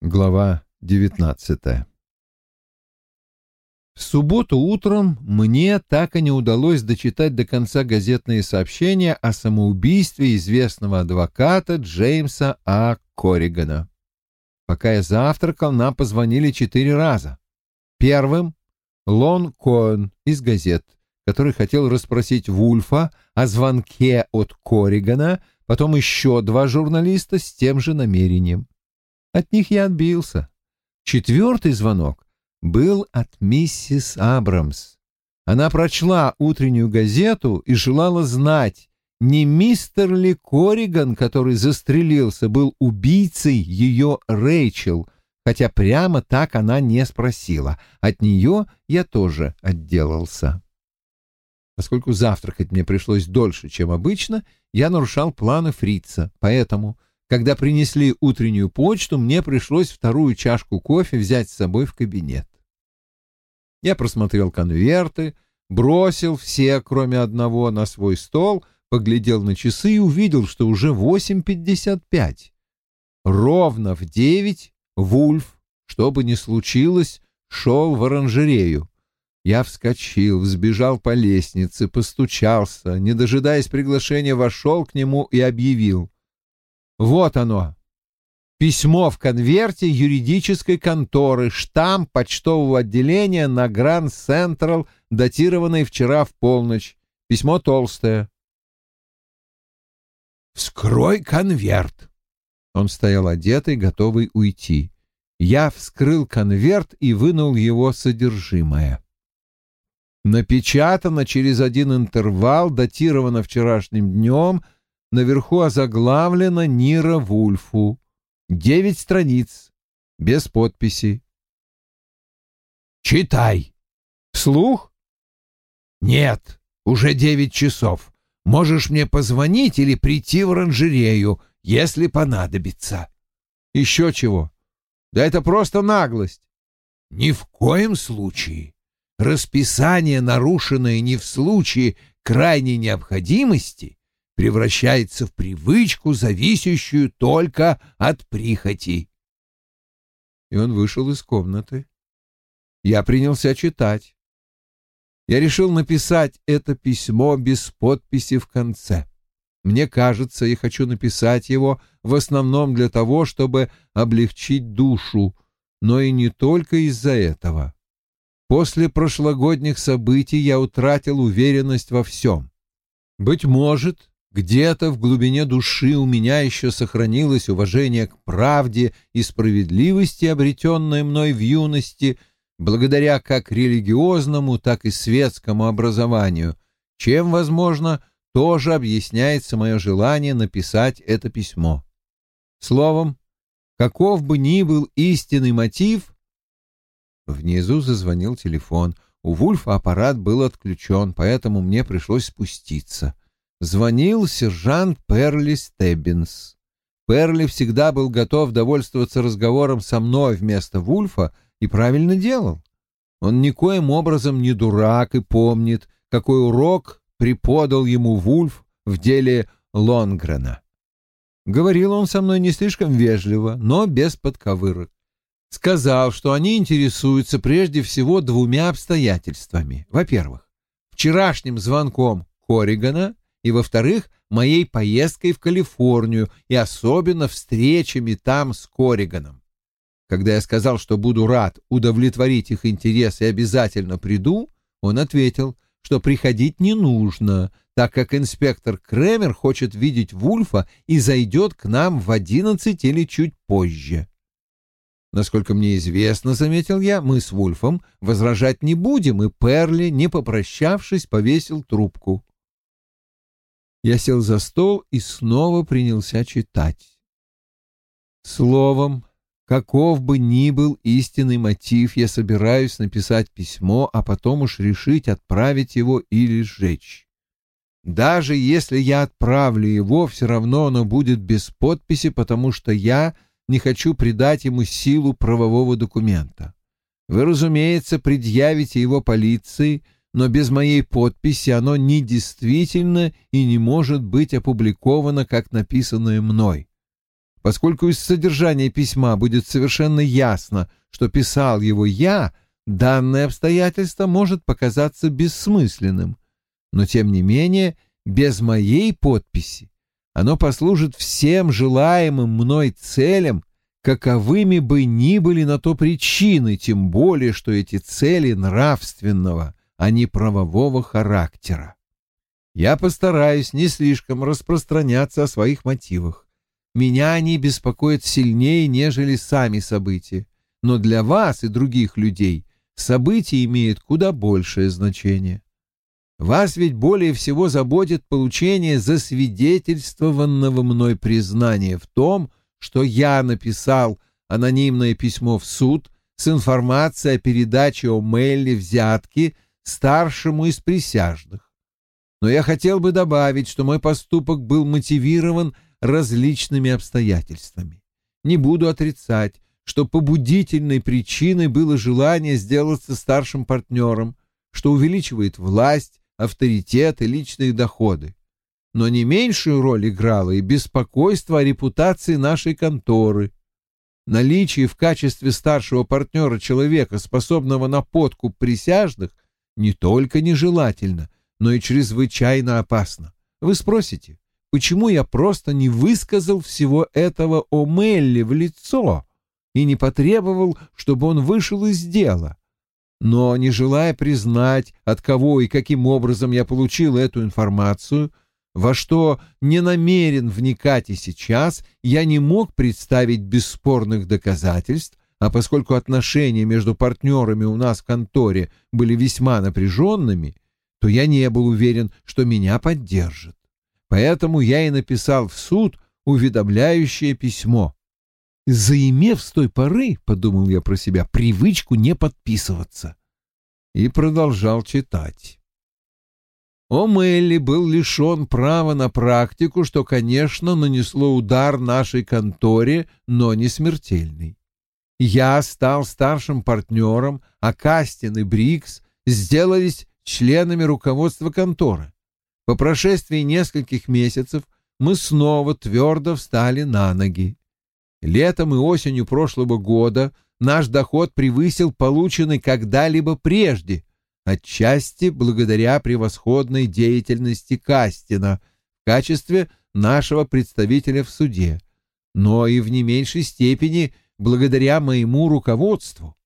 Глава 19 В субботу утром мне так и не удалось дочитать до конца газетные сообщения о самоубийстве известного адвоката Джеймса А. Корригана. Пока я завтракал, нам позвонили четыре раза. Первым — Лон Коэн из газет, который хотел расспросить Вульфа о звонке от Корригана, потом еще два журналиста с тем же намерением. От них я отбился. Четвертый звонок был от миссис Абрамс. Она прочла утреннюю газету и желала знать, не мистер ли Кориган, который застрелился, был убийцей ее Рэйчел, хотя прямо так она не спросила. От нее я тоже отделался. Поскольку завтракать мне пришлось дольше, чем обычно, я нарушал планы фрица, поэтому когда принесли утреннюю почту, мне пришлось вторую чашку кофе взять с собой в кабинет. Я просмотрел конверты, бросил все, кроме одного, на свой стол, поглядел на часы и увидел, что уже 8.55. Ровно в девять Вульф, что бы ни случилось, шел в оранжерею. Я вскочил, взбежал по лестнице, постучался, не дожидаясь приглашения, вошел к нему и объявил. Вот оно. Письмо в конверте юридической конторы, штамп почтового отделения на Гранд Централ, датированный вчера в полночь. Письмо толстое. «Вскрой конверт!» Он стоял одетый, готовый уйти. Я вскрыл конверт и вынул его содержимое. Напечатано через один интервал, датировано вчерашним днем — наверху озаглавлено Нира Вульфу. Девять страниц, без подписи. «Читай!» «Вслух?» «Нет, уже девять часов. Можешь мне позвонить или прийти в оранжерею, если понадобится». «Еще чего? Да это просто наглость». «Ни в коем случае. Расписание, нарушенное не в случае крайней необходимости, превращается в привычку, зависящую только от прихоти. И он вышел из комнаты. Я принялся читать. Я решил написать это письмо без подписи в конце. Мне кажется, я хочу написать его в основном для того, чтобы облегчить душу, но и не только из-за этого. После прошлогодних событий я утратил уверенность во всем. Быть может, где-то в глубине души у меня еще сохранилось уважение к правде и справедливости, обретенное мной в юности, благодаря как религиозному, так и светскому образованию, чем, возможно, тоже объясняется мое желание написать это письмо. Словом, каков бы ни был истинный мотив... Внизу зазвонил телефон. У Вульфа аппарат был отключен, поэтому мне пришлось спуститься звонил сержант Перли Стеббинс. Перли всегда был готов довольствоваться разговором со мной вместо Вульфа и правильно делал. Он никоим образом не дурак и помнит, какой урок преподал ему Вульф в деле Лонгрена. Говорил он со мной не слишком вежливо, но без подковырок. Сказал, что они интересуются прежде всего двумя обстоятельствами. Во-первых, вчерашним звонком Корригана и, во-вторых, моей поездкой в Калифорнию и особенно встречами там с Корриганом. Когда я сказал, что буду рад удовлетворить их интерес и обязательно приду, он ответил, что приходить не нужно, так как инспектор Кремер хочет видеть Вульфа и зайдет к нам в одиннадцать или чуть позже. Насколько мне известно, заметил я, мы с Вульфом возражать не будем, и Перли, не попрощавшись, повесил трубку. Я сел за стол и снова принялся читать. Словом, каков бы ни был истинный мотив, я собираюсь написать письмо, а потом уж решить, отправить его или сжечь. Даже если я отправлю его, все равно оно будет без подписи, потому что я не хочу придать ему силу правового документа. Вы, разумеется, предъявите его полиции — но без моей подписи оно недействительно и не может быть опубликовано, как написанное мной. Поскольку из содержания письма будет совершенно ясно, что писал его я, данное обстоятельство может показаться бессмысленным, но тем не менее без моей подписи оно послужит всем желаемым мной целям, каковыми бы ни были на то причины, тем более, что эти цели нравственного, а не правового характера. Я постараюсь не слишком распространяться о своих мотивах. Меня они беспокоят сильнее, нежели сами события. Но для вас и других людей события имеют куда большее значение. Вас ведь более всего заботит получение засвидетельствованного мной признания в том, что я написал анонимное письмо в суд с информацией о передаче о Мелли взятки старшему из присяжных. Но я хотел бы добавить, что мой поступок был мотивирован различными обстоятельствами. Не буду отрицать, что побудительной причиной было желание сделаться старшим партнером, что увеличивает власть, авторитет и личные доходы. Но не меньшую роль играло и беспокойство о репутации нашей конторы. Наличие в качестве старшего партнера человека, способного на подкуп присяжных, не только нежелательно, но и чрезвычайно опасно. Вы спросите, почему я просто не высказал всего этого о Мелли в лицо и не потребовал, чтобы он вышел из дела? Но, не желая признать, от кого и каким образом я получил эту информацию, во что не намерен вникать и сейчас, я не мог представить бесспорных доказательств, а поскольку отношения между партнерами у нас в конторе были весьма напряженными, то я не был уверен, что меня поддержат. Поэтому я и написал в суд уведомляющее письмо. Заимев с той поры, — подумал я про себя, — привычку не подписываться. И продолжал читать. О'Мелли был лишен права на практику, что, конечно, нанесло удар нашей конторе, но не смертельный. Я стал старшим партнером, а Кастин и Брикс сделались членами руководства конторы. По прошествии нескольких месяцев мы снова твердо встали на ноги. Летом и осенью прошлого года наш доход превысил полученный когда-либо прежде, отчасти благодаря превосходной деятельности Кастина в качестве нашего представителя в суде, но и в не меньшей степени благодаря моему руководству.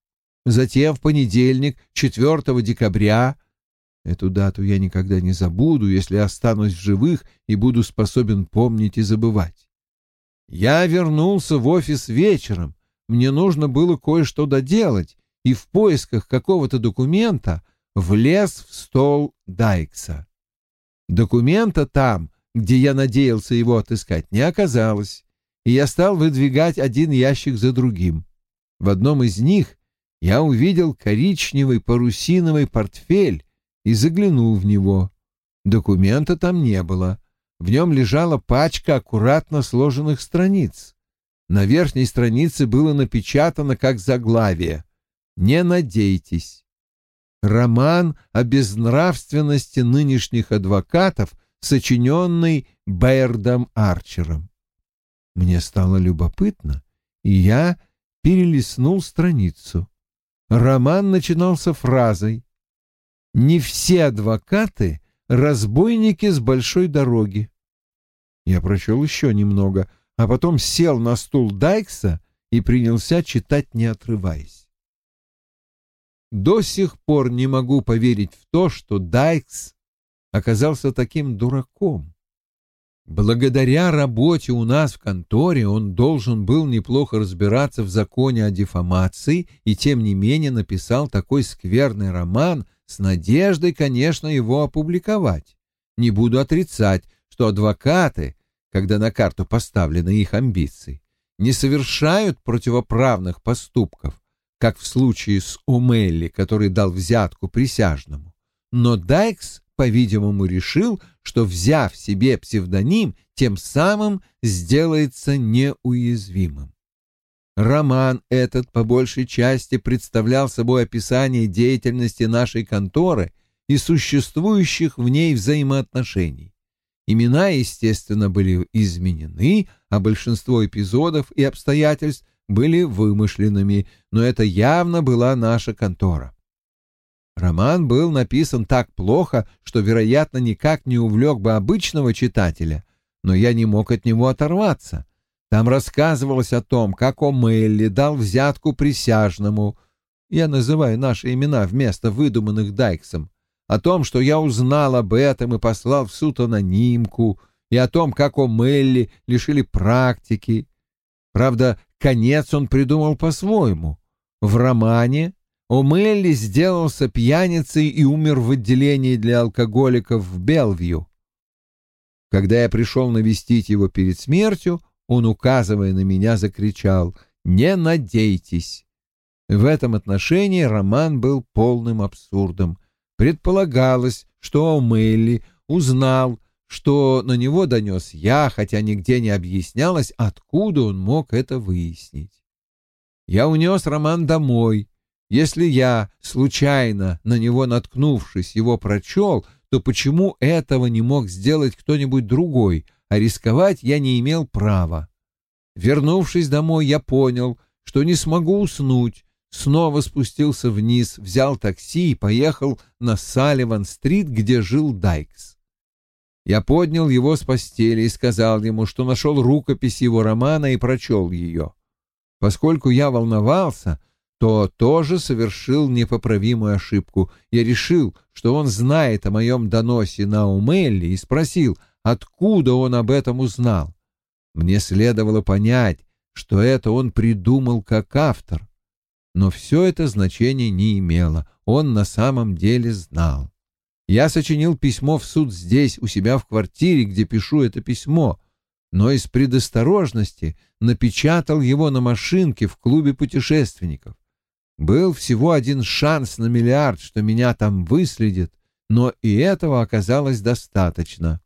Затем в понедельник, 4 декабря, Эту дату я никогда не забуду, если останусь в живых и буду способен помнить и забывать. Я вернулся в офис вечером. Мне нужно было кое-что доделать, и в поисках какого-то документа влез в стол Дайкса. Документа там, где я надеялся его отыскать, не оказалось, и я стал выдвигать один ящик за другим. В одном из них я увидел коричневый парусиновый портфель, и заглянул в него. Документа там не было. В нем лежала пачка аккуратно сложенных страниц. На верхней странице было напечатано как заглавие «Не надейтесь». Роман о безнравственности нынешних адвокатов, сочиненный Бэрдом Арчером. Мне стало любопытно, и я перелистнул страницу. Роман начинался фразой не все адвокаты — разбойники с большой дороги. Я прочел еще немного, а потом сел на стул Дайкса и принялся читать, не отрываясь. До сих пор не могу поверить в то, что Дайкс оказался таким дураком. Благодаря работе у нас в конторе он должен был неплохо разбираться в законе о дефамации и тем не менее написал такой скверный роман с надеждой, конечно, его опубликовать. Не буду отрицать, что адвокаты, когда на карту поставлены их амбиции, не совершают противоправных поступков, как в случае с Умелли, который дал взятку присяжному. Но Дайкс, по-видимому, решил, что, взяв себе псевдоним, тем самым сделается неуязвимым. Роман этот по большей части представлял собой описание деятельности нашей конторы и существующих в ней взаимоотношений. Имена, естественно, были изменены, а большинство эпизодов и обстоятельств были вымышленными, но это явно была наша контора. Роман был написан так плохо, что, вероятно, никак не увлек бы обычного читателя, но я не мог от него оторваться. Там рассказывалось о том, как О'Мелли дал взятку присяжному, я называю наши имена вместо выдуманных Дайксом, о том, что я узнал об этом и послал в суд анонимку, и о том, как О'Мелли лишили практики. Правда, конец он придумал по-своему. В романе О'Мелли сделался пьяницей и умер в отделении для алкоголиков в Белвью. Когда я пришел навестить его перед смертью, он, указывая на меня, закричал «Не надейтесь!». В этом отношении роман был полным абсурдом. Предполагалось, что О'Мелли узнал, что на него донес я, хотя нигде не объяснялось, откуда он мог это выяснить. Я унес роман домой, если я, случайно на него наткнувшись, его прочел, то почему этого не мог сделать кто-нибудь другой, а рисковать я не имел права? Вернувшись домой, я понял, что не смогу уснуть, снова спустился вниз, взял такси и поехал на Салливан-стрит, где жил Дайкс. Я поднял его с постели и сказал ему, что нашел рукопись его романа и прочел ее. Поскольку я волновался, то тоже совершил непоправимую ошибку. Я решил, что он знает о моем доносе на Умелли и спросил, откуда он об этом узнал. Мне следовало понять, что это он придумал как автор. Но все это значение не имело, он на самом деле знал. Я сочинил письмо в суд здесь, у себя в квартире, где пишу это письмо, но из предосторожности напечатал его на машинке в клубе путешественников. Был всего один шанс на миллиард, что меня там выследят, но и этого оказалось достаточно.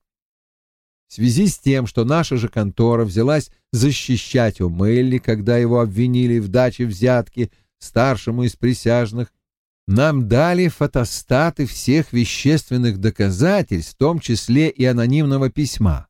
В связи с тем, что наша же контора взялась защищать О'Мелли, когда его обвинили в даче взятки старшему из присяжных, нам дали фотостаты всех вещественных доказательств, в том числе и анонимного письма.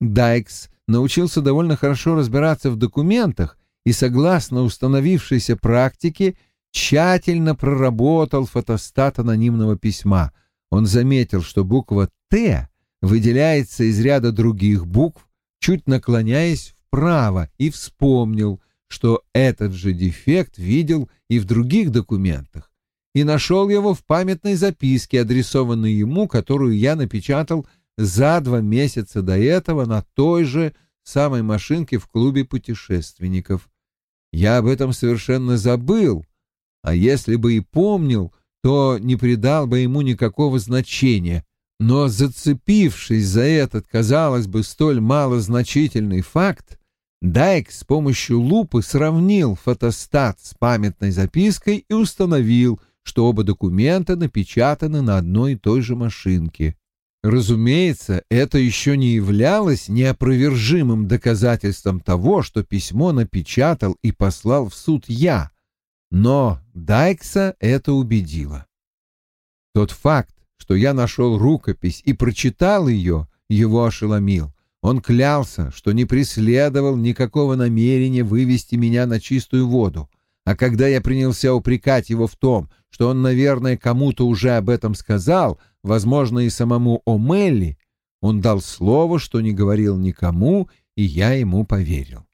Дайкс научился довольно хорошо разбираться в документах и, согласно установившейся практике, тщательно проработал фотостат анонимного письма. Он заметил, что буква «Т» выделяется из ряда других букв, чуть наклоняясь вправо, и вспомнил, что этот же дефект видел и в других документах, и нашел его в памятной записке, адресованной ему, которую я напечатал за два месяца до этого на той же самой машинке в клубе путешественников. Я об этом совершенно забыл, а если бы и помнил, то не придал бы ему никакого значения. Но зацепившись за этот, казалось бы, столь малозначительный факт, Дайк с помощью лупы сравнил фотостат с памятной запиской и установил, что оба документа напечатаны на одной и той же машинке. Разумеется, это еще не являлось неопровержимым доказательством того, что письмо напечатал и послал в суд я, но Дайкса это убедило. Тот факт, что я нашел рукопись и прочитал ее, его ошеломил. Он клялся, что не преследовал никакого намерения вывести меня на чистую воду. А когда я принялся упрекать его в том, что он, наверное, кому-то уже об этом сказал, возможно, и самому О'Мелли, он дал слово, что не говорил никому, и я ему поверил.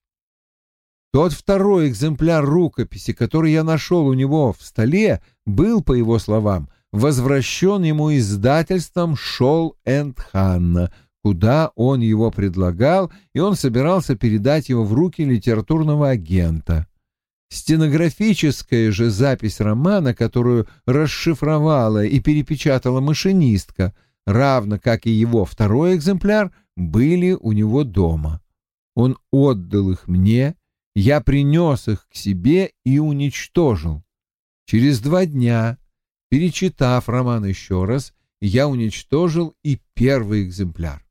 Тот второй экземпляр рукописи, который я нашел у него в столе, был, по его словам, возвращен ему издательством Шол энд Ханна, куда он его предлагал, и он собирался передать его в руки литературного агента. Стенографическая же запись романа, которую расшифровала и перепечатала машинистка, равно как и его второй экземпляр, были у него дома. Он отдал их мне, я принес их к себе и уничтожил. Через два дня, перечитав роман еще раз, я уничтожил и первый экземпляр.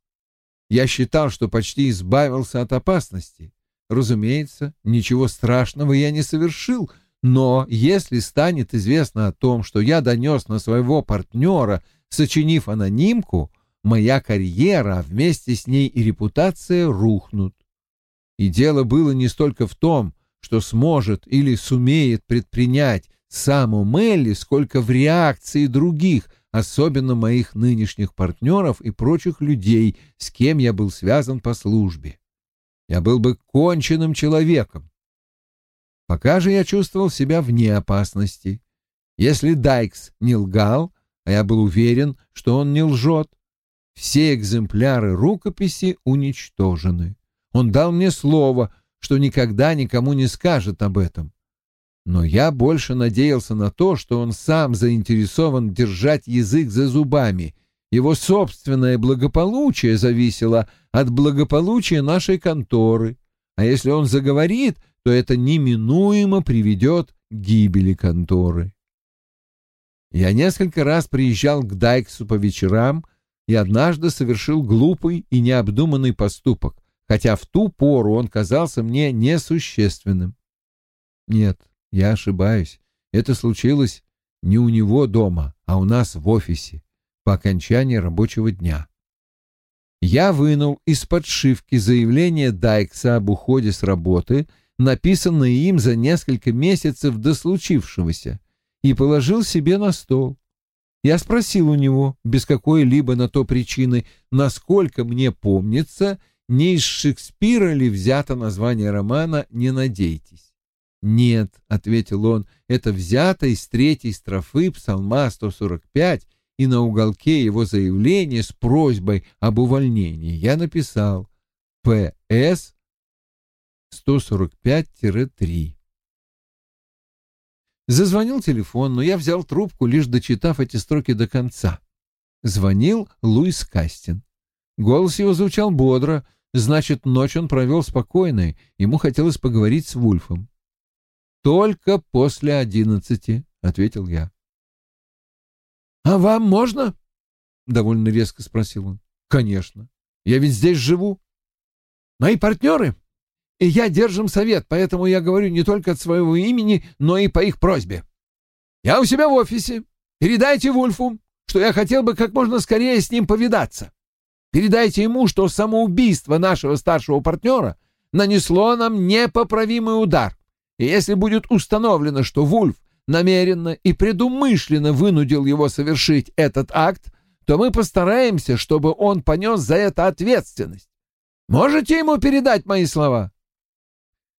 Я считал, что почти избавился от опасности. Разумеется, ничего страшного я не совершил, но если станет известно о том, что я донес на своего партнера, сочинив анонимку, моя карьера, а вместе с ней и репутация рухнут. И дело было не столько в том, что сможет или сумеет предпринять саму Мелли, сколько в реакции других, особенно моих нынешних партнеров и прочих людей, с кем я был связан по службе. Я был бы конченным человеком. Пока же я чувствовал себя вне опасности. Если Дайкс не лгал, а я был уверен, что он не лжет, все экземпляры рукописи уничтожены. Он дал мне слово, что никогда никому не скажет об этом. Но я больше надеялся на то, что он сам заинтересован держать язык за зубами. Его собственное благополучие зависело от благополучия нашей конторы. А если он заговорит, то это неминуемо приведет к гибели конторы. Я несколько раз приезжал к Дайксу по вечерам и однажды совершил глупый и необдуманный поступок, хотя в ту пору он казался мне несущественным. Нет, я ошибаюсь. Это случилось не у него дома, а у нас в офисе по окончании рабочего дня. Я вынул из подшивки заявление Дайкса об уходе с работы, написанное им за несколько месяцев до случившегося, и положил себе на стол. Я спросил у него, без какой-либо на то причины, насколько мне помнится, не из Шекспира ли взято название романа «Не надейтесь». «Нет», — ответил он, — «это взято из третьей строфы Псалма 145, и на уголке его заявления с просьбой об увольнении я написал «П.С. 145-3». Зазвонил телефон, но я взял трубку, лишь дочитав эти строки до конца. Звонил Луис Кастин. Голос его звучал бодро, значит, ночь он провел спокойной, ему хотелось поговорить с Вульфом. «Только после одиннадцати», — ответил я. «А вам можно?» — довольно резко спросил он. «Конечно. Я ведь здесь живу. Мои партнеры и я держим совет, поэтому я говорю не только от своего имени, но и по их просьбе. Я у себя в офисе. Передайте Вульфу, что я хотел бы как можно скорее с ним повидаться. Передайте ему, что самоубийство нашего старшего партнера нанесло нам непоправимый удар. И если будет установлено, что Вульф намеренно и предумышленно вынудил его совершить этот акт, то мы постараемся, чтобы он понес за это ответственность. Можете ему передать мои слова?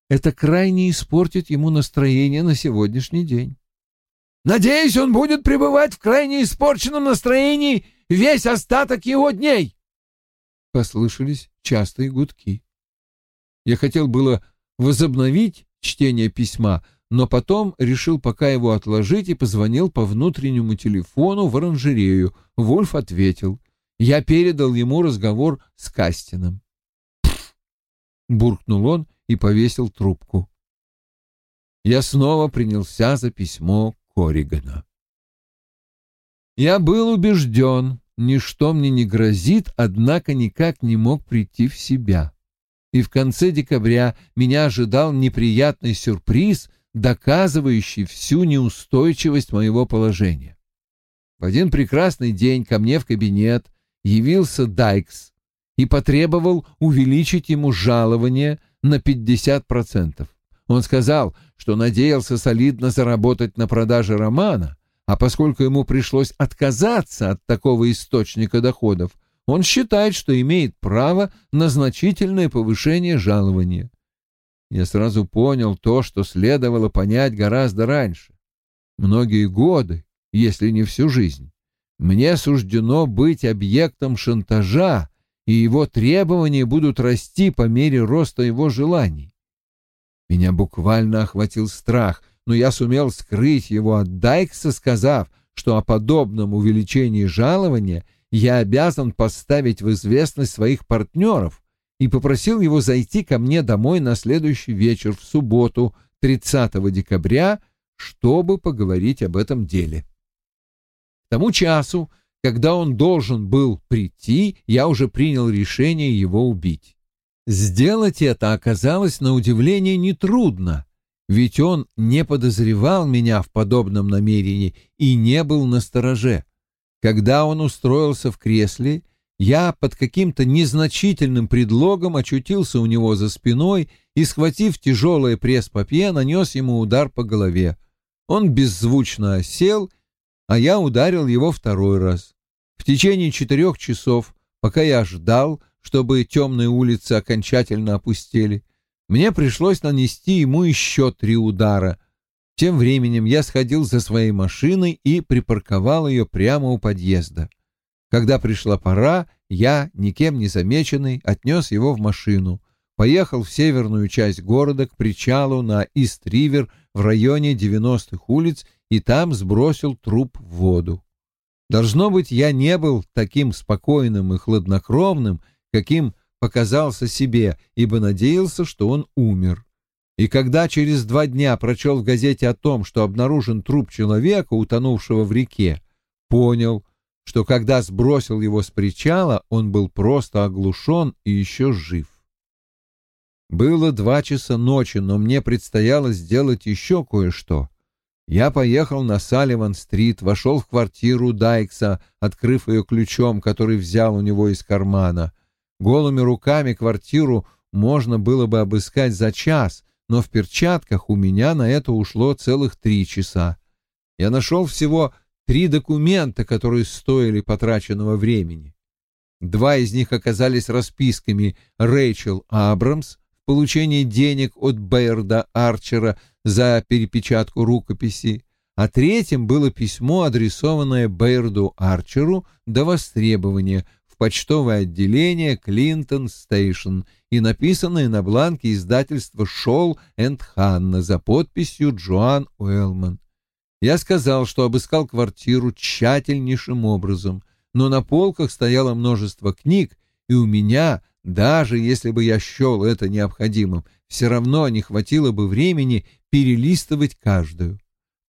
Это крайне испортит ему настроение на сегодняшний день. Надеюсь, он будет пребывать в крайне испорченном настроении весь остаток его дней. Послышались частые гудки. Я хотел было возобновить чтение письма, но потом решил пока его отложить и позвонил по внутреннему телефону в оранжерею. Вольф ответил. Я передал ему разговор с Кастином. буркнул он и повесил трубку. Я снова принялся за письмо Коригана. Я был убежден, ничто мне не грозит, однако никак не мог прийти в себя. И в конце декабря меня ожидал неприятный сюрприз, доказывающий всю неустойчивость моего положения. В один прекрасный день ко мне в кабинет явился Дайкс и потребовал увеличить ему жалование – на 50%. Он сказал, что надеялся солидно заработать на продаже романа, а поскольку ему пришлось отказаться от такого источника доходов, он считает, что имеет право на значительное повышение жалования. Я сразу понял то, что следовало понять гораздо раньше. Многие годы, если не всю жизнь, мне суждено быть объектом шантажа, и его требования будут расти по мере роста его желаний. Меня буквально охватил страх, но я сумел скрыть его от Дайкса, сказав, что о подобном увеличении жалования я обязан поставить в известность своих партнеров и попросил его зайти ко мне домой на следующий вечер в субботу, 30 декабря, чтобы поговорить об этом деле. К тому часу когда он должен был прийти, я уже принял решение его убить. Сделать это оказалось на удивление нетрудно, ведь он не подозревал меня в подобном намерении и не был на стороже. Когда он устроился в кресле, я под каким-то незначительным предлогом очутился у него за спиной и, схватив тяжелое пресс-папье, нанес ему удар по голове. Он беззвучно осел, а я ударил его второй раз. В течение четырех часов, пока я ждал, чтобы темные улицы окончательно опустели, мне пришлось нанести ему еще три удара. Тем временем я сходил за своей машиной и припарковал ее прямо у подъезда. Когда пришла пора, я, никем не замеченный, отнес его в машину, поехал в северную часть города к причалу на Ист-Ривер в районе 90-х улиц и там сбросил труп в воду. Должно быть, я не был таким спокойным и хладнокровным, каким показался себе, ибо надеялся, что он умер. И когда через два дня прочел в газете о том, что обнаружен труп человека, утонувшего в реке, понял, что когда сбросил его с причала, он был просто оглушен и еще жив. Было два часа ночи, но мне предстояло сделать еще кое-что. Я поехал на Салливан-стрит, вошел в квартиру Дайкса, открыв ее ключом, который взял у него из кармана. Голыми руками квартиру можно было бы обыскать за час, но в перчатках у меня на это ушло целых три часа. Я нашел всего три документа, которые стоили потраченного времени. Два из них оказались расписками Рэйчел Абрамс в получении денег от Бэйрда Арчера за перепечатку рукописи, а третьим было письмо, адресованное Бэйрду Арчеру до востребования почтовое отделение Клинтон Стейшн и написанное на бланке издательства Шолл энд Ханна за подписью Джоан Уэллман. Я сказал, что обыскал квартиру тщательнейшим образом, но на полках стояло множество книг, и у меня, даже если бы я счел это необходимым, все равно не хватило бы времени перелистывать каждую.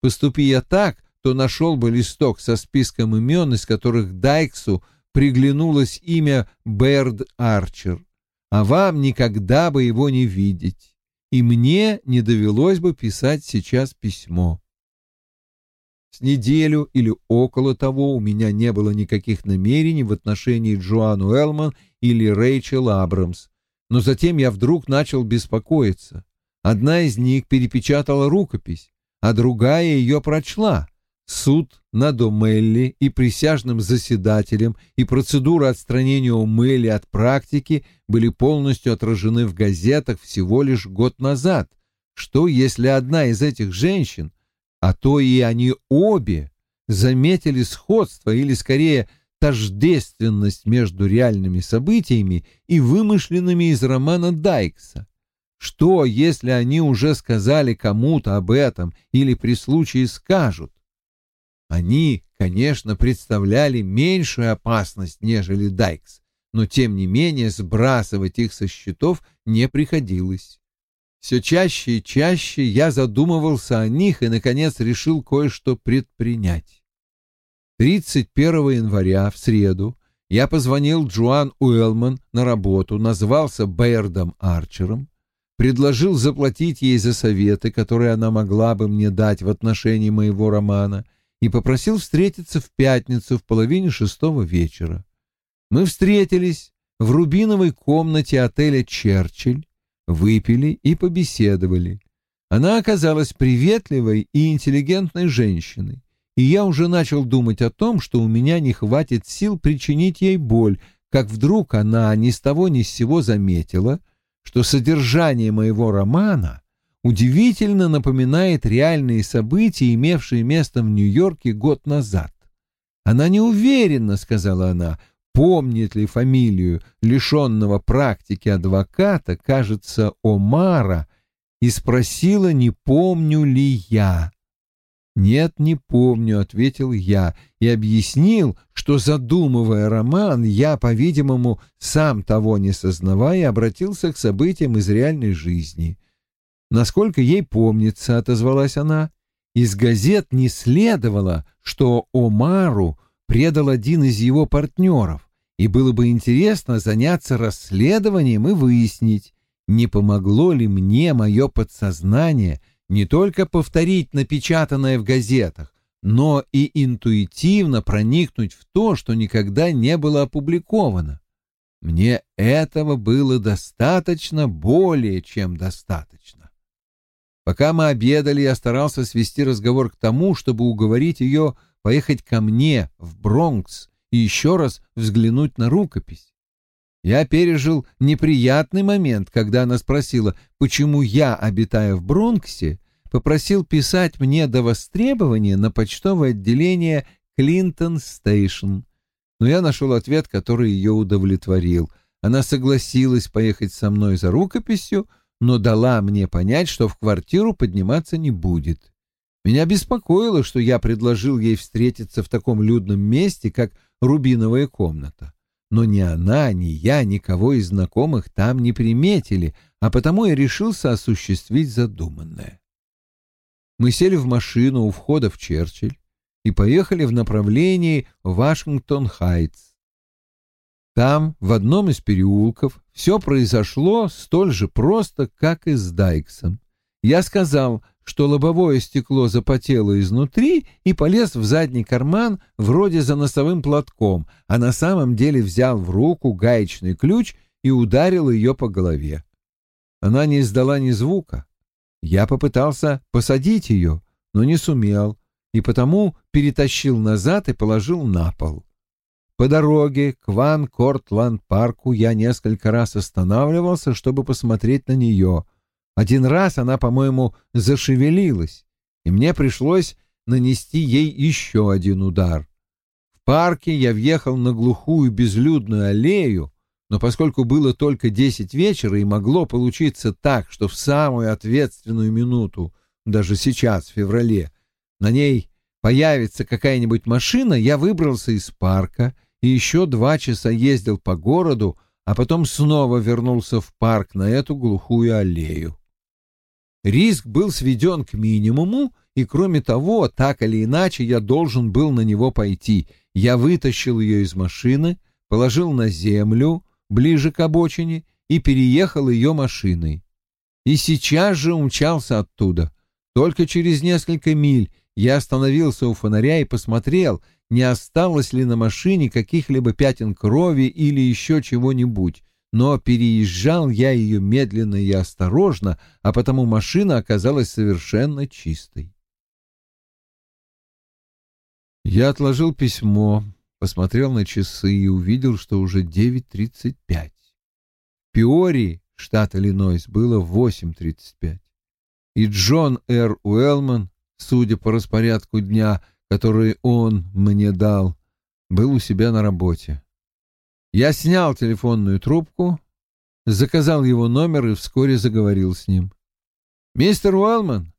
Поступи я так, то нашел бы листок со списком имен, из которых Дайксу приглянулось имя Берд Арчер, а вам никогда бы его не видеть, и мне не довелось бы писать сейчас письмо. С неделю или около того у меня не было никаких намерений в отношении Джоан Уэллман или Рэйчел Абрамс, но затем я вдруг начал беспокоиться. Одна из них перепечатала рукопись, а другая ее прочла. Суд над О'Мелли и присяжным заседателем и процедура отстранения О'Мелли от практики были полностью отражены в газетах всего лишь год назад. Что, если одна из этих женщин — а то и они обе заметили сходство или, скорее, тождественность между реальными событиями и вымышленными из романа Дайкса. Что, если они уже сказали кому-то об этом или при случае скажут? Они, конечно, представляли меньшую опасность, нежели Дайкс, но тем не менее сбрасывать их со счетов не приходилось. Все чаще и чаще я задумывался о них и, наконец, решил кое-что предпринять. 31 января, в среду, я позвонил Джоан Уэллман на работу, назвался Бэйрдом Арчером, предложил заплатить ей за советы, которые она могла бы мне дать в отношении моего романа, и попросил встретиться в пятницу в половине шестого вечера. Мы встретились в рубиновой комнате отеля «Черчилль», выпили и побеседовали. Она оказалась приветливой и интеллигентной женщиной, и я уже начал думать о том, что у меня не хватит сил причинить ей боль, как вдруг она ни с того ни с сего заметила, что содержание моего романа удивительно напоминает реальные события, имевшие место в Нью-Йорке год назад. Она не уверена, сказала она, помнит ли фамилию лишенного практики адвоката, кажется, Омара, и спросила, не помню ли я. «Нет, не помню», — ответил я, и объяснил, что, задумывая роман, я, по-видимому, сам того не сознавая, обратился к событиям из реальной жизни. «Насколько ей помнится», — отозвалась она, — «из газет не следовало, что Омару предал один из его партнеров, и было бы интересно заняться расследованием и выяснить, не помогло ли мне мое подсознание не только повторить напечатанное в газетах, но и интуитивно проникнуть в то, что никогда не было опубликовано. Мне этого было достаточно, более чем достаточно. Пока мы обедали, я старался свести разговор к тому, чтобы уговорить ее поехать ко мне в Бронкс и еще раз взглянуть на рукопись. Я пережил неприятный момент, когда она спросила, почему я, обитая в Бронксе, попросил писать мне до востребования на почтовое отделение Клинтон Стейшн. Но я нашел ответ, который ее удовлетворил. Она согласилась поехать со мной за рукописью, но дала мне понять, что в квартиру подниматься не будет. Меня беспокоило, что я предложил ей встретиться в таком людном месте, как рубиновая комната но ни она, ни я, никого из знакомых там не приметили, а потому я решился осуществить задуманное. Мы сели в машину у входа в Черчилль и поехали в направлении Вашингтон-Хайтс. Там, в одном из переулков, все произошло столь же просто, как и с Дайксом. Я сказал, что лобовое стекло запотело изнутри и полез в задний карман вроде за носовым платком, а на самом деле взял в руку гаечный ключ и ударил ее по голове. Она не издала ни звука. Я попытался посадить ее, но не сумел, и потому перетащил назад и положил на пол. По дороге к Ван-Кортланд-парку я несколько раз останавливался, чтобы посмотреть на нее — один раз она, по-моему, зашевелилась, и мне пришлось нанести ей еще один удар. В парке я въехал на глухую безлюдную аллею, но поскольку было только десять вечера и могло получиться так, что в самую ответственную минуту, даже сейчас, в феврале, на ней появится какая-нибудь машина, я выбрался из парка и еще два часа ездил по городу, а потом снова вернулся в парк на эту глухую аллею. Риск был сведен к минимуму, и кроме того, так или иначе, я должен был на него пойти. Я вытащил ее из машины, положил на землю, ближе к обочине, и переехал ее машиной. И сейчас же умчался оттуда. Только через несколько миль я остановился у фонаря и посмотрел, не осталось ли на машине каких-либо пятен крови или еще чего-нибудь но переезжал я ее медленно и осторожно, а потому машина оказалась совершенно чистой. Я отложил письмо, посмотрел на часы и увидел, что уже 9.35. В Пиори, штат Иллинойс, было 8.35. И Джон Р. Уэллман, судя по распорядку дня, который он мне дал, был у себя на работе. Я снял телефонную трубку, заказал его номер и вскоре заговорил с ним. «Мистер Уэллман,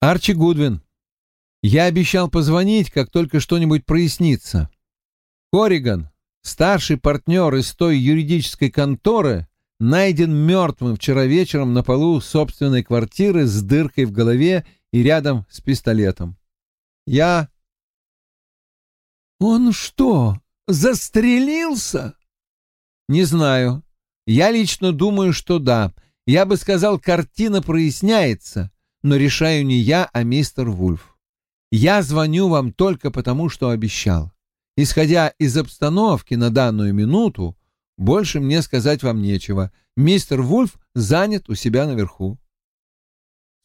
Арчи Гудвин, я обещал позвонить, как только что-нибудь прояснится. Кориган, старший партнер из той юридической конторы, найден мертвым вчера вечером на полу собственной квартиры с дыркой в голове и рядом с пистолетом. Я... «Он что, застрелился? Не знаю. Я лично думаю, что да. Я бы сказал, картина проясняется, но решаю не я, а мистер Вульф. Я звоню вам только потому, что обещал. Исходя из обстановки на данную минуту, больше мне сказать вам нечего. Мистер Вульф занят у себя наверху.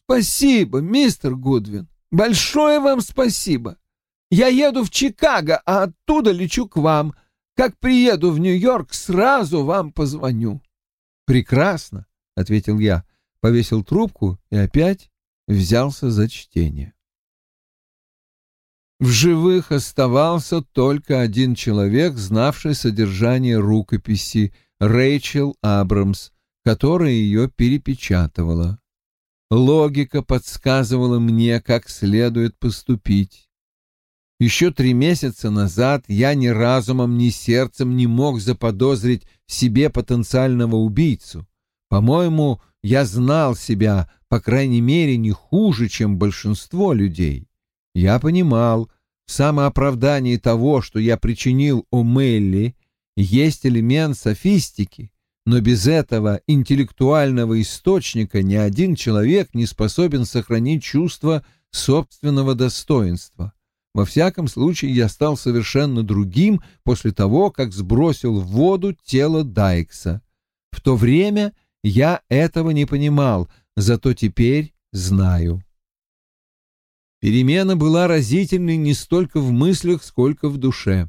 Спасибо, мистер Гудвин. Большое вам спасибо. Я еду в Чикаго, а оттуда лечу к вам. Как приеду в Нью-Йорк, сразу вам позвоню. Прекрасно, ответил я, повесил трубку и опять взялся за чтение. В живых оставался только один человек, знавший содержание рукописи, Рэйчел Абрамс, которая ее перепечатывала. Логика подсказывала мне, как следует поступить. Еще три месяца назад я ни разумом, ни сердцем не мог заподозрить в себе потенциального убийцу. По-моему, я знал себя, по крайней мере, не хуже, чем большинство людей. Я понимал, в самооправдании того, что я причинил О'Мелли, есть элемент софистики, но без этого интеллектуального источника ни один человек не способен сохранить чувство собственного достоинства. Во всяком случае, я стал совершенно другим после того, как сбросил в воду тело Дайкса. В то время я этого не понимал, зато теперь знаю. Перемена была разительной не столько в мыслях, сколько в душе.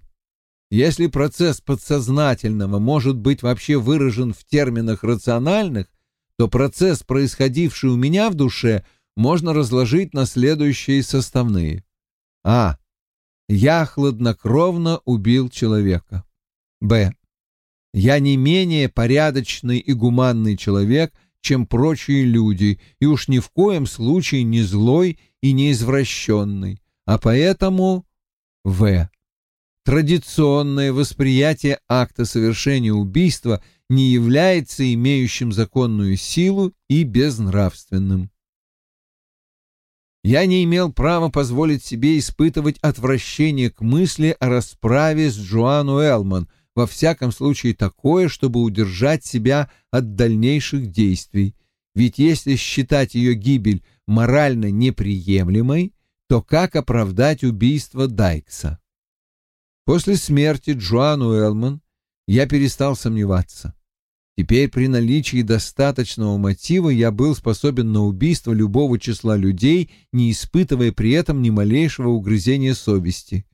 Если процесс подсознательного может быть вообще выражен в терминах рациональных, то процесс, происходивший у меня в душе, можно разложить на следующие составные. А. Я хладнокровно убил человека. Б. Я не менее порядочный и гуманный человек, чем прочие люди, и уж ни в коем случае не злой и не извращенный, а поэтому В. Традиционное восприятие акта совершения убийства не является имеющим законную силу и безнравственным. Я не имел права позволить себе испытывать отвращение к мысли о расправе с Джоанну Элман, во всяком случае такое, чтобы удержать себя от дальнейших действий. Ведь если считать ее гибель морально неприемлемой, то как оправдать убийство Дайкса? После смерти Джоанну Элман я перестал сомневаться. Теперь при наличии достаточного мотива я был способен на убийство любого числа людей, не испытывая при этом ни малейшего угрызения совести.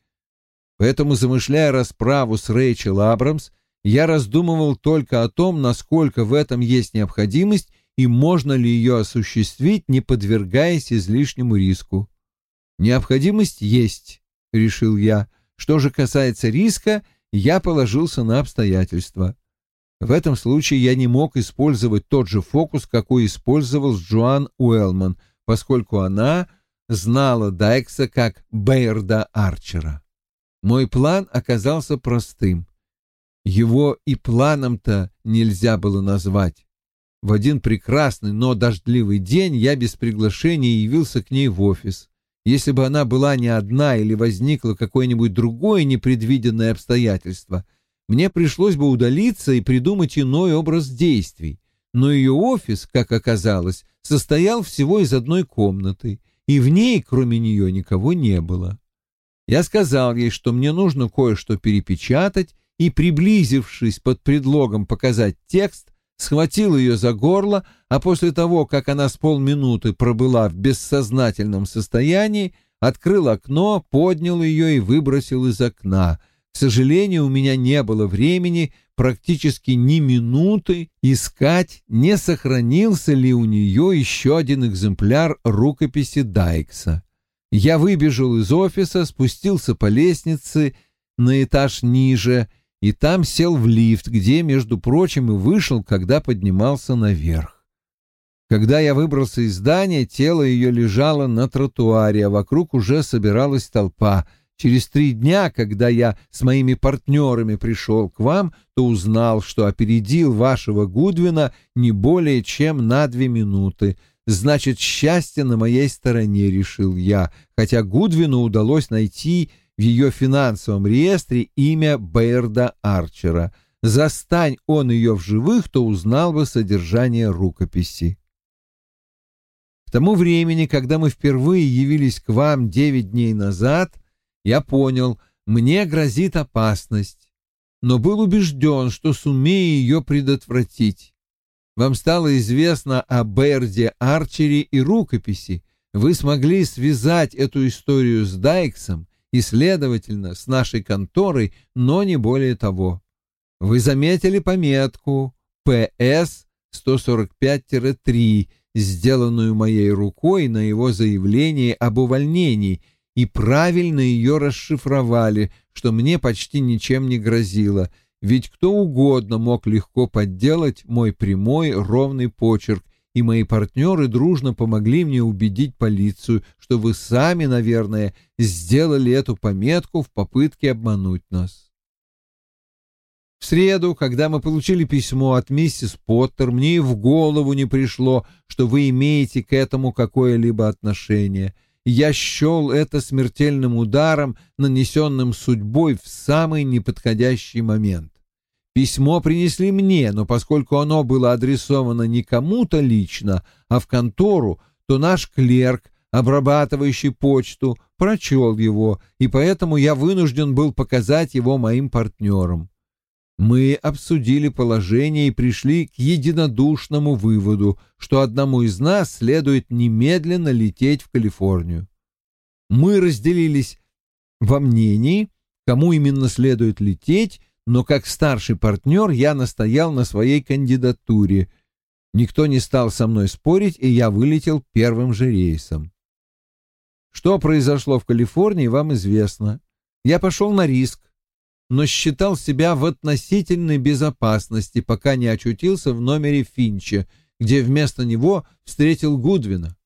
Поэтому, замышляя расправу с Рэйчел Абрамс, я раздумывал только о том, насколько в этом есть необходимость и можно ли ее осуществить, не подвергаясь излишнему риску. «Необходимость есть», — решил я. «Что же касается риска, я положился на обстоятельства». В этом случае я не мог использовать тот же фокус, какой использовал Джоан Уэллман, поскольку она знала Дайкса как Бейрда Арчера. Мой план оказался простым. Его и планом-то нельзя было назвать. В один прекрасный, но дождливый день я без приглашения явился к ней в офис. Если бы она была не одна или возникло какое-нибудь другое непредвиденное обстоятельство — мне пришлось бы удалиться и придумать иной образ действий. Но ее офис, как оказалось, состоял всего из одной комнаты, и в ней, кроме нее, никого не было. Я сказал ей, что мне нужно кое-что перепечатать, и, приблизившись под предлогом показать текст, схватил ее за горло, а после того, как она с полминуты пробыла в бессознательном состоянии, открыл окно, поднял ее и выбросил из окна — к сожалению, у меня не было времени практически ни минуты искать, не сохранился ли у нее еще один экземпляр рукописи Дайкса. Я выбежал из офиса, спустился по лестнице на этаж ниже и там сел в лифт, где, между прочим, и вышел, когда поднимался наверх. Когда я выбрался из здания, тело ее лежало на тротуаре, а вокруг уже собиралась толпа — Через три дня, когда я с моими партнерами пришел к вам, то узнал, что опередил вашего Гудвина не более чем на две минуты. Значит, счастье на моей стороне, решил я, хотя Гудвину удалось найти в ее финансовом реестре имя Бейрда Арчера. Застань он ее в живых, то узнал бы содержание рукописи. К тому времени, когда мы впервые явились к вам девять дней назад, я понял, мне грозит опасность, но был убежден, что сумею ее предотвратить. Вам стало известно о Берде Арчере и рукописи. Вы смогли связать эту историю с Дайксом и, следовательно, с нашей конторой, но не более того. Вы заметили пометку «ПС 145-3», сделанную моей рукой на его заявление об увольнении, и правильно ее расшифровали, что мне почти ничем не грозило, ведь кто угодно мог легко подделать мой прямой ровный почерк, и мои партнеры дружно помогли мне убедить полицию, что вы сами, наверное, сделали эту пометку в попытке обмануть нас. В среду, когда мы получили письмо от миссис Поттер, мне и в голову не пришло, что вы имеете к этому какое-либо отношение — я счел это смертельным ударом, нанесенным судьбой в самый неподходящий момент. Письмо принесли мне, но поскольку оно было адресовано не кому-то лично, а в контору, то наш клерк обрабатывающий почту, прочел его, и поэтому я вынужден был показать его моим партнерам. Мы обсудили положение и пришли к единодушному выводу, что одному из нас следует немедленно лететь в Калифорнию. Мы разделились во мнении, кому именно следует лететь, но как старший партнер я настоял на своей кандидатуре. Никто не стал со мной спорить, и я вылетел первым же рейсом. Что произошло в Калифорнии, вам известно. Я пошел на риск, но считал себя в относительной безопасности, пока не очутился в номере Финча, где вместо него встретил Гудвина.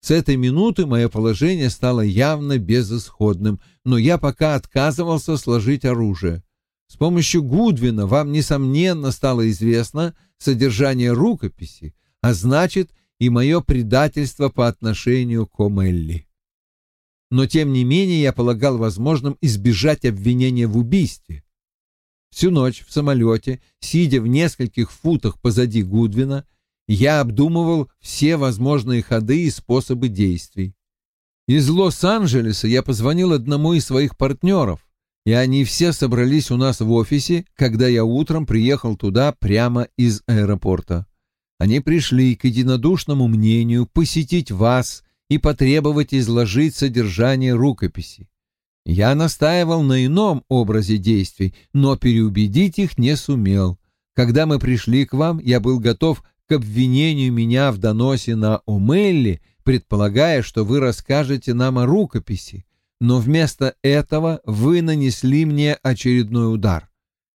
С этой минуты мое положение стало явно безысходным, но я пока отказывался сложить оружие. С помощью Гудвина вам, несомненно, стало известно содержание рукописи, а значит и мое предательство по отношению к Омелли но тем не менее я полагал возможным избежать обвинения в убийстве. Всю ночь в самолете, сидя в нескольких футах позади Гудвина, я обдумывал все возможные ходы и способы действий. Из Лос-Анджелеса я позвонил одному из своих партнеров, и они все собрались у нас в офисе, когда я утром приехал туда прямо из аэропорта. Они пришли к единодушному мнению посетить вас и потребовать изложить содержание рукописи. Я настаивал на ином образе действий, но переубедить их не сумел. Когда мы пришли к вам, я был готов к обвинению меня в доносе на Омелли, предполагая, что вы расскажете нам о рукописи, но вместо этого вы нанесли мне очередной удар.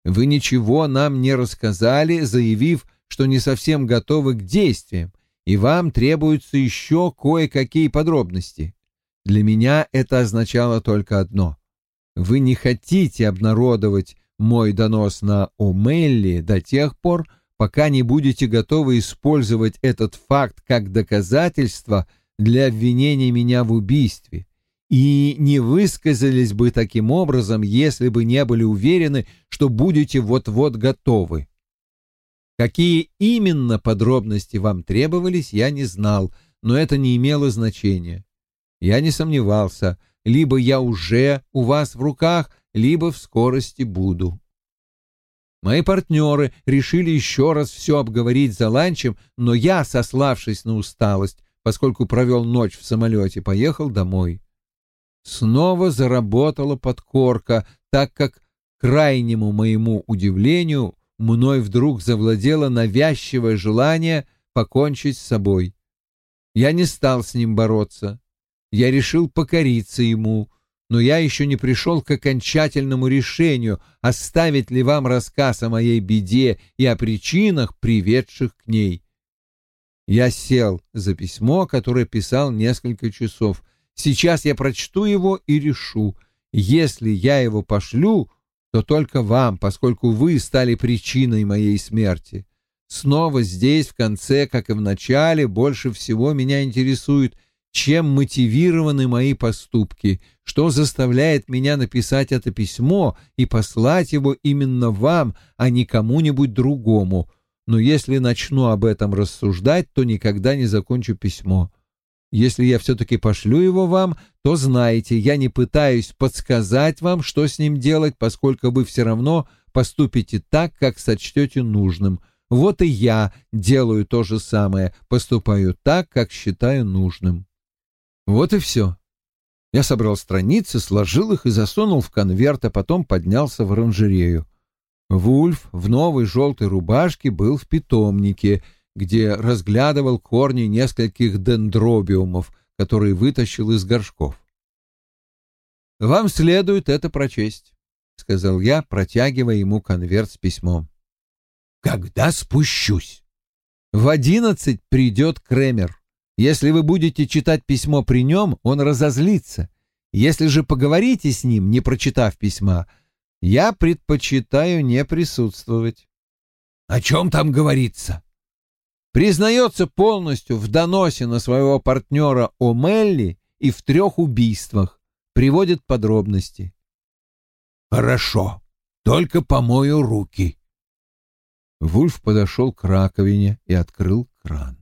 Вы ничего нам не рассказали, заявив, что не совсем готовы к действиям, и вам требуются еще кое-какие подробности. Для меня это означало только одно. Вы не хотите обнародовать мой донос на О'Мелли до тех пор, пока не будете готовы использовать этот факт как доказательство для обвинения меня в убийстве, и не высказались бы таким образом, если бы не были уверены, что будете вот-вот готовы. Какие именно подробности вам требовались, я не знал, но это не имело значения. Я не сомневался, либо я уже у вас в руках, либо в скорости буду. Мои партнеры решили еще раз все обговорить за ланчем, но я, сославшись на усталость, поскольку провел ночь в самолете, поехал домой. Снова заработала подкорка, так как, крайнему моему удивлению, мной вдруг завладело навязчивое желание покончить с собой. Я не стал с ним бороться. Я решил покориться ему, но я еще не пришел к окончательному решению, оставить ли вам рассказ о моей беде и о причинах, приведших к ней. Я сел за письмо, которое писал несколько часов. Сейчас я прочту его и решу. Если я его пошлю, то только вам, поскольку вы стали причиной моей смерти. Снова здесь, в конце, как и в начале, больше всего меня интересует, чем мотивированы мои поступки, что заставляет меня написать это письмо и послать его именно вам, а не кому-нибудь другому. Но если начну об этом рассуждать, то никогда не закончу письмо. Если я все-таки пошлю его вам, то знайте, я не пытаюсь подсказать вам, что с ним делать, поскольку вы все равно поступите так, как сочтете нужным. Вот и я делаю то же самое, поступаю так, как считаю нужным. Вот и все. Я собрал страницы, сложил их и засунул в конверт, а потом поднялся в оранжерею. Вульф в новой желтой рубашке был в питомнике — где разглядывал корни нескольких дендробиумов, которые вытащил из горшков. «Вам следует это прочесть», — сказал я, протягивая ему конверт с письмом. «Когда спущусь?» «В одиннадцать придет Кремер. Если вы будете читать письмо при нем, он разозлится. Если же поговорите с ним, не прочитав письма, я предпочитаю не присутствовать». «О чем там говорится?» Признается полностью в доносе на своего партнера О'Мелли и в трех убийствах, приводит подробности. «Хорошо, только помою руки». Вульф подошел к раковине и открыл кран.